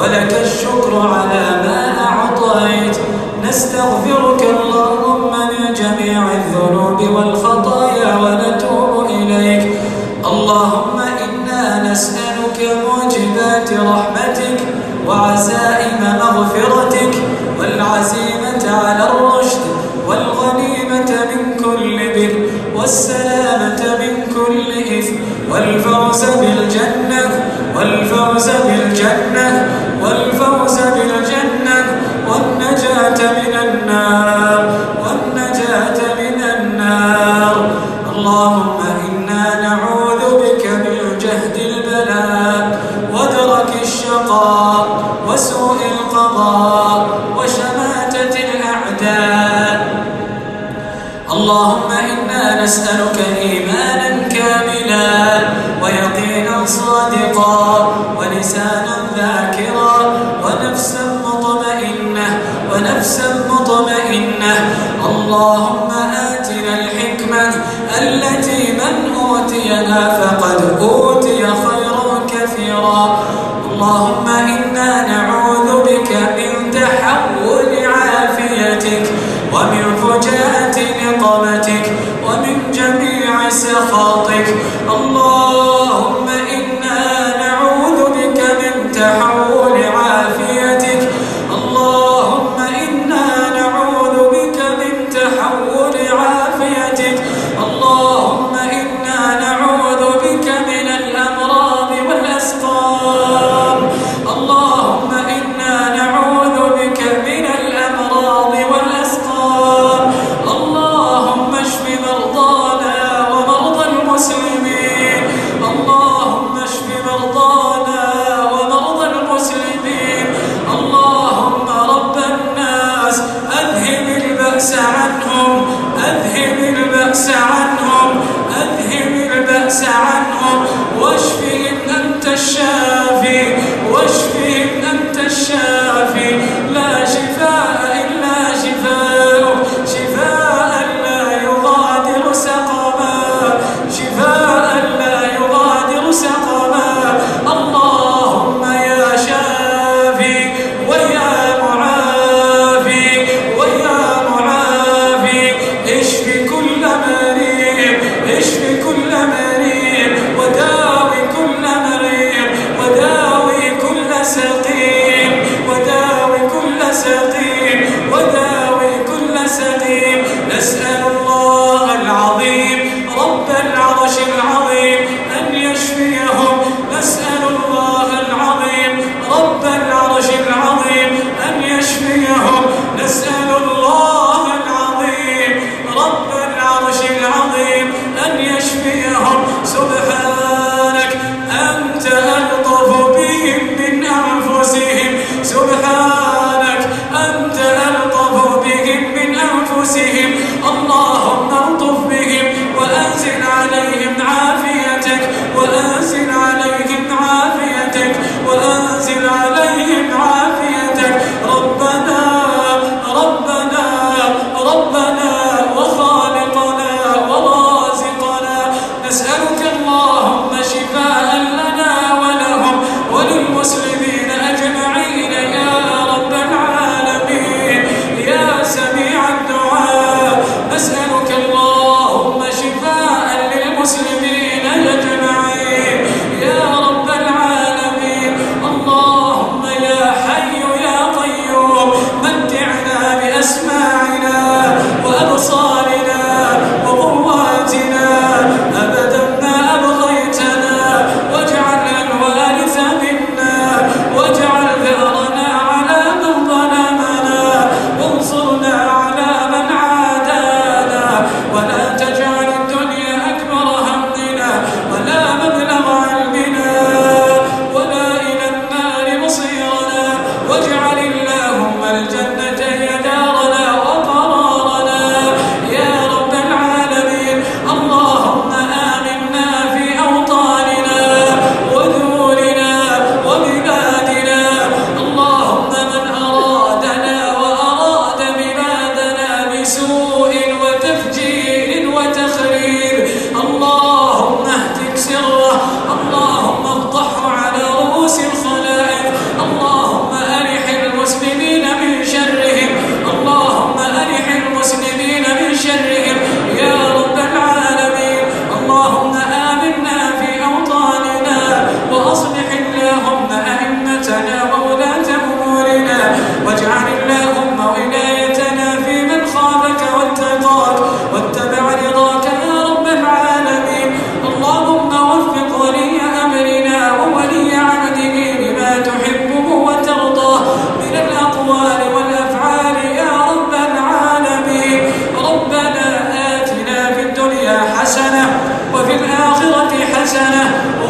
ولك الشكر على ما أعطيت. نستغفرك اللهم من جميع الذنوب والخطايا ونتوب إليك. اللهم إنا نسألك موجبات رحمتك وعزائم مغفرتك والعزيمة على الرشد والغنيمة من كل بر والسلامة من كل إثم. والفوز بالجنة والفوز بالجنة اللهم إنا نعوذ بك من جهد البلاء ودرك الشقاء وسوء القضاء وشماتة الأعداء. اللهم إنا نسألك إيمانا كاملا ويقينا صادقا ولسانا ذاكرا ونفسا مطمئنة ونفسا مطمئنة. اللهم أوتينا فقد أوتي خيرا كثيرا. اللهم إنا نعوذ بك من تحول عافيتك ومن فجاءة نقمتك ومن جميع سخطك. اللهم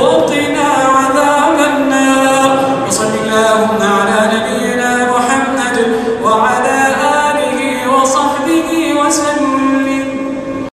levanta e